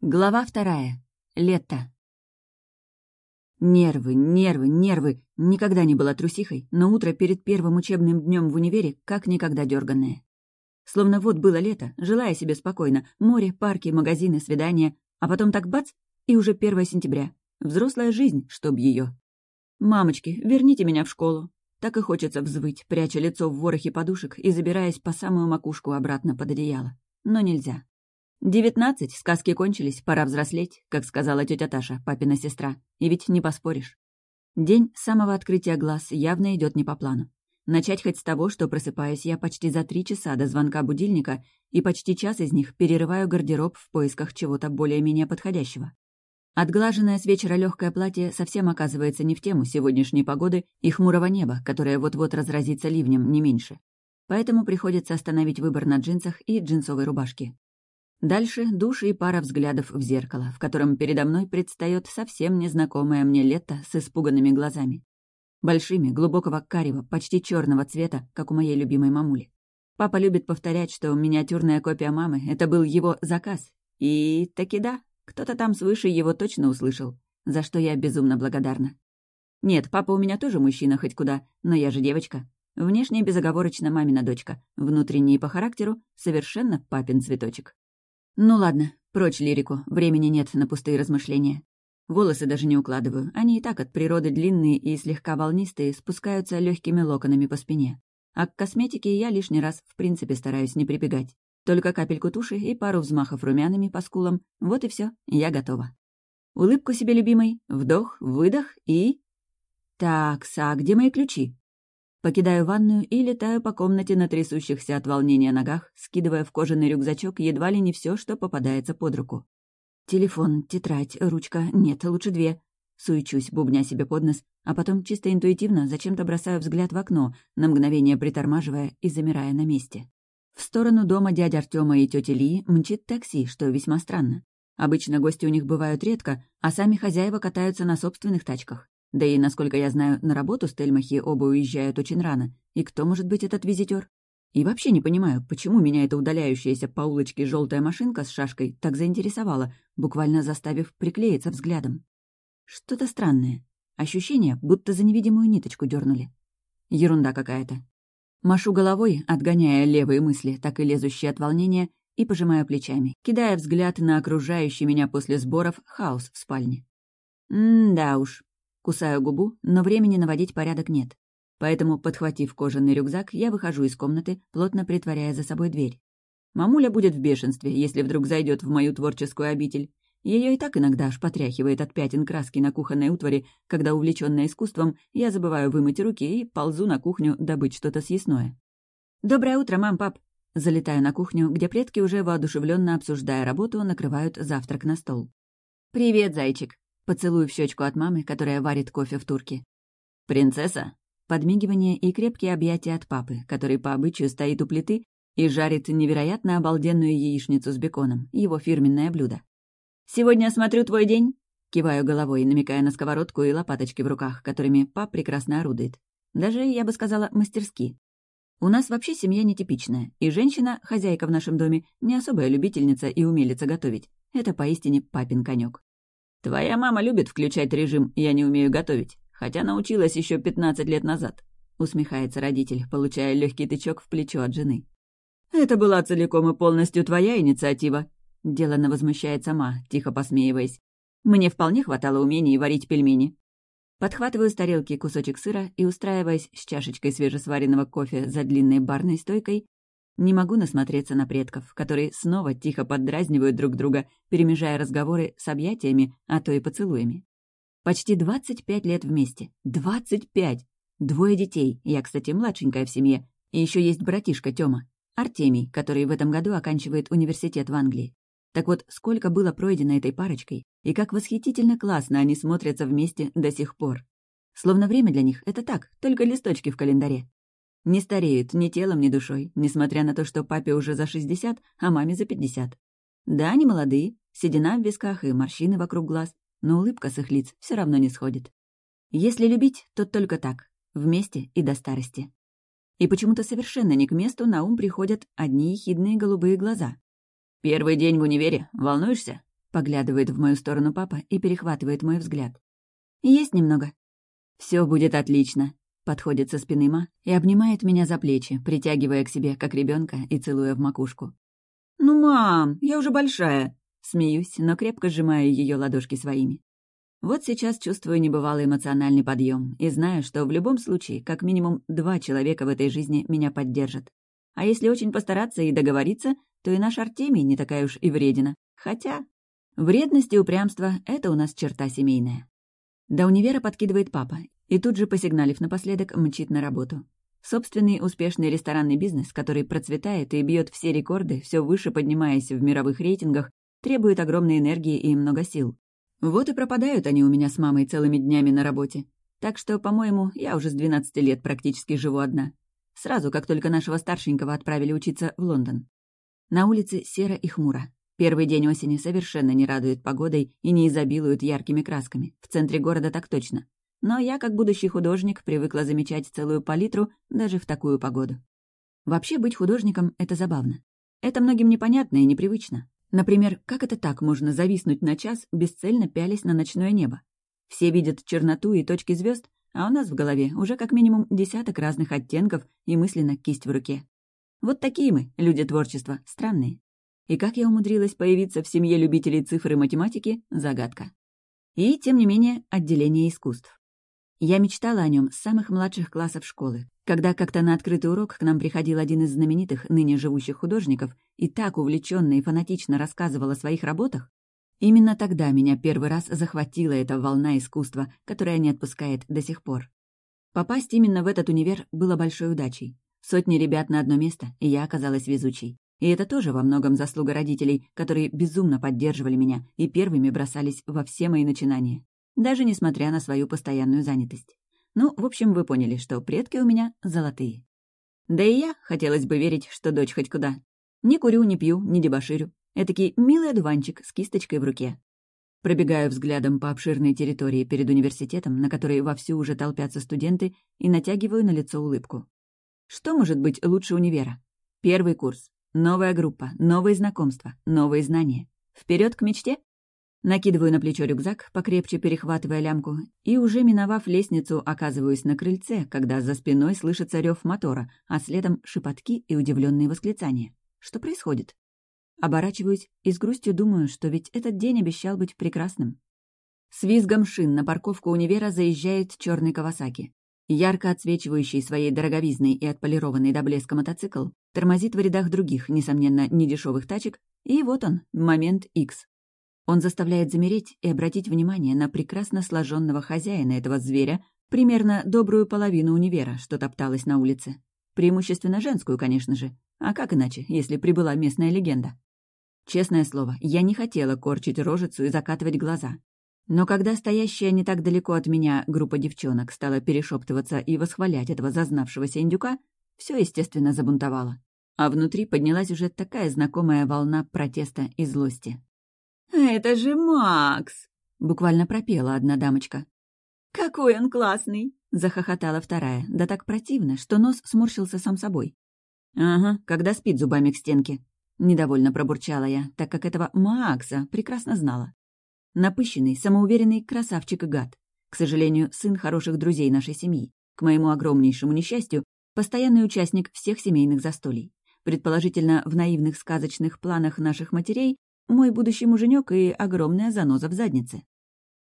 Глава вторая. Лето. Нервы, нервы, нервы. Никогда не была трусихой, но утро перед первым учебным днем в универе как никогда дерганное. Словно вот было лето, желая себе спокойно, море, парки, магазины, свидания, а потом так бац, и уже 1 сентября. Взрослая жизнь, чтоб ее. «Мамочки, верните меня в школу». Так и хочется взвыть, пряча лицо в ворохе подушек и забираясь по самую макушку обратно под одеяло. Но нельзя. «Девятнадцать, сказки кончились, пора взрослеть», как сказала тетя Таша, папина сестра. И ведь не поспоришь. День самого открытия глаз явно идет не по плану. Начать хоть с того, что просыпаюсь я почти за три часа до звонка будильника, и почти час из них перерываю гардероб в поисках чего-то более-менее подходящего. Отглаженное с вечера легкое платье совсем оказывается не в тему сегодняшней погоды и хмурого неба, которое вот-вот разразится ливнем, не меньше. Поэтому приходится остановить выбор на джинсах и джинсовой рубашке. Дальше душ и пара взглядов в зеркало, в котором передо мной предстает совсем незнакомое мне лето с испуганными глазами. Большими, глубокого карего, почти черного цвета, как у моей любимой мамули. Папа любит повторять, что миниатюрная копия мамы — это был его заказ. И таки да, кто-то там свыше его точно услышал, за что я безумно благодарна. Нет, папа у меня тоже мужчина хоть куда, но я же девочка. Внешне безоговорочно мамина дочка, внутренне и по характеру совершенно папин цветочек. Ну ладно, прочь лирику, времени нет на пустые размышления. Волосы даже не укладываю, они и так от природы длинные и слегка волнистые, спускаются легкими локонами по спине. А к косметике я лишний раз в принципе стараюсь не прибегать. Только капельку туши и пару взмахов румянами по скулам. Вот и все, я готова. Улыбку себе любимой, вдох, выдох и... Так, Са, где мои ключи? Покидаю ванную и летаю по комнате на трясущихся от волнения ногах, скидывая в кожаный рюкзачок едва ли не все, что попадается под руку. Телефон, тетрадь, ручка, нет, лучше две. Суечусь, бубня себе под нос, а потом чисто интуитивно зачем-то бросаю взгляд в окно, на мгновение притормаживая и замирая на месте. В сторону дома дяди Артема и тети Ли мчит такси, что весьма странно. Обычно гости у них бывают редко, а сами хозяева катаются на собственных тачках. Да и, насколько я знаю, на работу Стельмахи оба уезжают очень рано. И кто может быть этот визитер? И вообще не понимаю, почему меня эта удаляющаяся по улочке желтая машинка с шашкой так заинтересовала, буквально заставив приклеиться взглядом. Что-то странное. Ощущение, будто за невидимую ниточку дернули. Ерунда какая-то. Машу головой, отгоняя левые мысли, так и лезущие от волнения, и пожимаю плечами, кидая взгляд на окружающий меня после сборов хаос в спальне. М-да уж, Кусаю губу, но времени наводить порядок нет. Поэтому, подхватив кожаный рюкзак, я выхожу из комнаты, плотно притворяя за собой дверь. Мамуля будет в бешенстве, если вдруг зайдет в мою творческую обитель. Ее и так иногда аж потряхивает от пятен краски на кухонной утвари, когда, увлеченная искусством, я забываю вымыть руки и ползу на кухню добыть что-то съестное. «Доброе утро, мам, пап!» Залетаю на кухню, где предки, уже воодушевленно обсуждая работу, накрывают завтрак на стол. «Привет, зайчик!» Поцелуй в щечку от мамы, которая варит кофе в турке. «Принцесса?» Подмигивание и крепкие объятия от папы, который по обычаю стоит у плиты и жарит невероятно обалденную яичницу с беконом, его фирменное блюдо. «Сегодня осмотрю твой день?» Киваю головой, намекая на сковородку и лопаточки в руках, которыми пап прекрасно орудует. Даже, я бы сказала, мастерски. У нас вообще семья нетипичная, и женщина, хозяйка в нашем доме, не особая любительница и умелица готовить. Это поистине папин конек. «Твоя мама любит включать режим «я не умею готовить», хотя научилась еще 15 лет назад», — усмехается родитель, получая легкий тычок в плечо от жены. «Это была целиком и полностью твоя инициатива», — деланно возмущается Ма, тихо посмеиваясь. «Мне вполне хватало умений варить пельмени». Подхватываю с тарелки кусочек сыра и, устраиваясь с чашечкой свежесваренного кофе за длинной барной стойкой, не могу насмотреться на предков, которые снова тихо поддразнивают друг друга, перемежая разговоры с объятиями, а то и поцелуями. Почти 25 лет вместе. 25! Двое детей. Я, кстати, младшенькая в семье. И еще есть братишка Тёма, Артемий, который в этом году оканчивает университет в Англии. Так вот, сколько было пройдено этой парочкой, и как восхитительно классно они смотрятся вместе до сих пор. Словно время для них — это так, только листочки в календаре. Не стареют ни телом, ни душой, несмотря на то, что папе уже за 60, а маме за 50. Да, они молодые, седина в висках и морщины вокруг глаз, но улыбка с их лиц все равно не сходит. Если любить, то только так, вместе и до старости. И почему-то совершенно не к месту на ум приходят одни ехидные голубые глаза. «Первый день в универе. Волнуешься?» Поглядывает в мою сторону папа и перехватывает мой взгляд. «Есть немного». Все будет отлично», — подходит со спины Ма и обнимает меня за плечи, притягивая к себе, как ребенка и целуя в макушку. «Ну, мам, я уже большая!» Смеюсь, но крепко сжимаю ее ладошки своими. Вот сейчас чувствую небывалый эмоциональный подъем и знаю, что в любом случае как минимум два человека в этой жизни меня поддержат. А если очень постараться и договориться, то и наш Артемий не такая уж и вредина. Хотя вредность и упрямство — это у нас черта семейная. До универа подкидывает папа, и тут же, посигналив напоследок, мчит на работу. Собственный успешный ресторанный бизнес, который процветает и бьет все рекорды, все выше поднимаясь в мировых рейтингах, требует огромной энергии и много сил. Вот и пропадают они у меня с мамой целыми днями на работе. Так что, по-моему, я уже с 12 лет практически живу одна. Сразу, как только нашего старшенького отправили учиться в Лондон. На улице серо и хмуро. Первый день осени совершенно не радует погодой и не изобилует яркими красками. В центре города так точно. Но я, как будущий художник, привыкла замечать целую палитру даже в такую погоду. Вообще быть художником — это забавно. Это многим непонятно и непривычно. Например, как это так можно зависнуть на час, бесцельно пялись на ночное небо? Все видят черноту и точки звезд, а у нас в голове уже как минимум десяток разных оттенков и мысленно кисть в руке. Вот такие мы, люди творчества, странные. И как я умудрилась появиться в семье любителей цифр и математики — загадка. И, тем не менее, отделение искусств. Я мечтала о нем с самых младших классов школы, когда как-то на открытый урок к нам приходил один из знаменитых ныне живущих художников и так увлеченно и фанатично рассказывал о своих работах, именно тогда меня первый раз захватила эта волна искусства, которая не отпускает до сих пор. Попасть именно в этот универ было большой удачей. Сотни ребят на одно место, и я оказалась везучей. И это тоже во многом заслуга родителей, которые безумно поддерживали меня и первыми бросались во все мои начинания даже несмотря на свою постоянную занятость. Ну, в общем, вы поняли, что предки у меня золотые. Да и я, хотелось бы верить, что дочь хоть куда. Не курю, не пью, не дебоширю. Этакий милый одуванчик с кисточкой в руке. Пробегаю взглядом по обширной территории перед университетом, на которой вовсю уже толпятся студенты, и натягиваю на лицо улыбку. Что может быть лучше универа? Первый курс, новая группа, новые знакомства, новые знания. Вперед к мечте? Накидываю на плечо рюкзак, покрепче перехватывая лямку, и уже миновав лестницу, оказываюсь на крыльце, когда за спиной слышится рев мотора, а следом шепотки и удивленные восклицания. Что происходит? Оборачиваюсь и с грустью думаю, что ведь этот день обещал быть прекрасным. С визгом шин на парковку универа заезжает черный Кавасаки. Ярко отсвечивающий своей дороговизной и отполированный до блеска мотоцикл тормозит в рядах других, несомненно, недешевых тачек, и вот он, момент X. Он заставляет замереть и обратить внимание на прекрасно сложенного хозяина этого зверя, примерно добрую половину универа, что топталась на улице. Преимущественно женскую, конечно же. А как иначе, если прибыла местная легенда? Честное слово, я не хотела корчить рожицу и закатывать глаза. Но когда стоящая не так далеко от меня группа девчонок стала перешептываться и восхвалять этого зазнавшегося индюка, все, естественно, забунтовало. А внутри поднялась уже такая знакомая волна протеста и злости. «Это же Макс!» — буквально пропела одна дамочка. «Какой он классный!» — захохотала вторая, да так противно, что нос сморщился сам собой. «Ага, когда спит зубами к стенке», — недовольно пробурчала я, так как этого Макса прекрасно знала. Напыщенный, самоуверенный красавчик и гад. К сожалению, сын хороших друзей нашей семьи. К моему огромнейшему несчастью, постоянный участник всех семейных застолий. Предположительно, в наивных сказочных планах наших матерей мой будущий муженек и огромная заноза в заднице.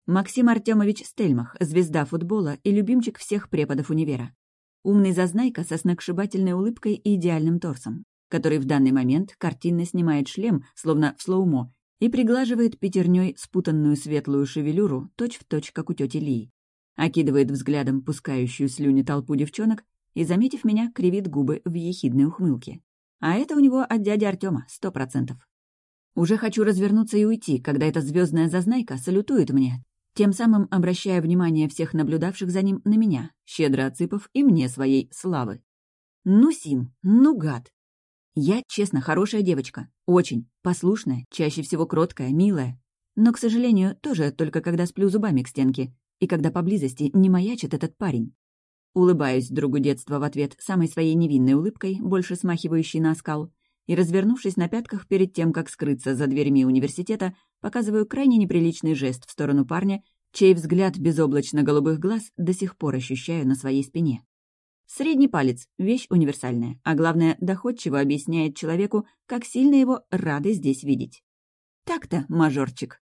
Максим Артемович Стельмах, звезда футбола и любимчик всех преподов универа. Умный зазнайка со сногсшибательной улыбкой и идеальным торсом, который в данный момент картинно снимает шлем, словно в слоумо, и приглаживает пятерней спутанную светлую шевелюру, точь-в-точь, точь, как у тети Лии. Окидывает взглядом пускающую слюни толпу девчонок и, заметив меня, кривит губы в ехидной ухмылке. А это у него от дяди Артема, сто процентов. Уже хочу развернуться и уйти, когда эта звездная зазнайка салютует мне, тем самым обращая внимание всех наблюдавших за ним на меня, щедро отсыпав и мне своей славы. Ну, Сим, ну, гад. Я, честно, хорошая девочка. Очень. Послушная, чаще всего кроткая, милая. Но, к сожалению, тоже только когда сплю зубами к стенке и когда поблизости не маячит этот парень. Улыбаюсь другу детства в ответ самой своей невинной улыбкой, больше смахивающей на оскал, и, развернувшись на пятках перед тем, как скрыться за дверьми университета, показываю крайне неприличный жест в сторону парня, чей взгляд безоблачно-голубых глаз до сих пор ощущаю на своей спине. Средний палец — вещь универсальная, а главное, доходчиво объясняет человеку, как сильно его рады здесь видеть. Так-то, мажорчик.